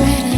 ready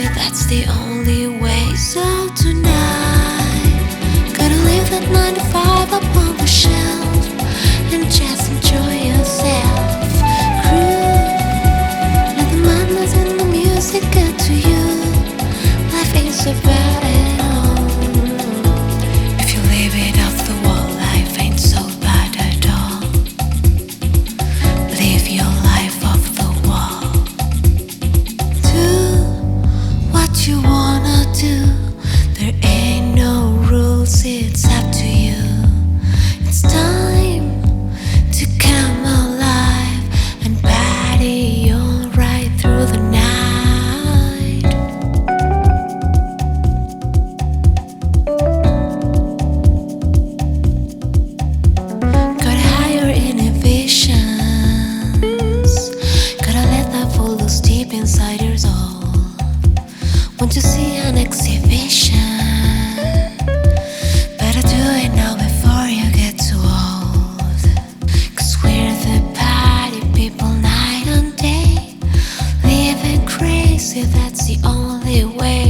feel that's the only way. So tonight, gotta leave that 9 to 5 up on the shelf.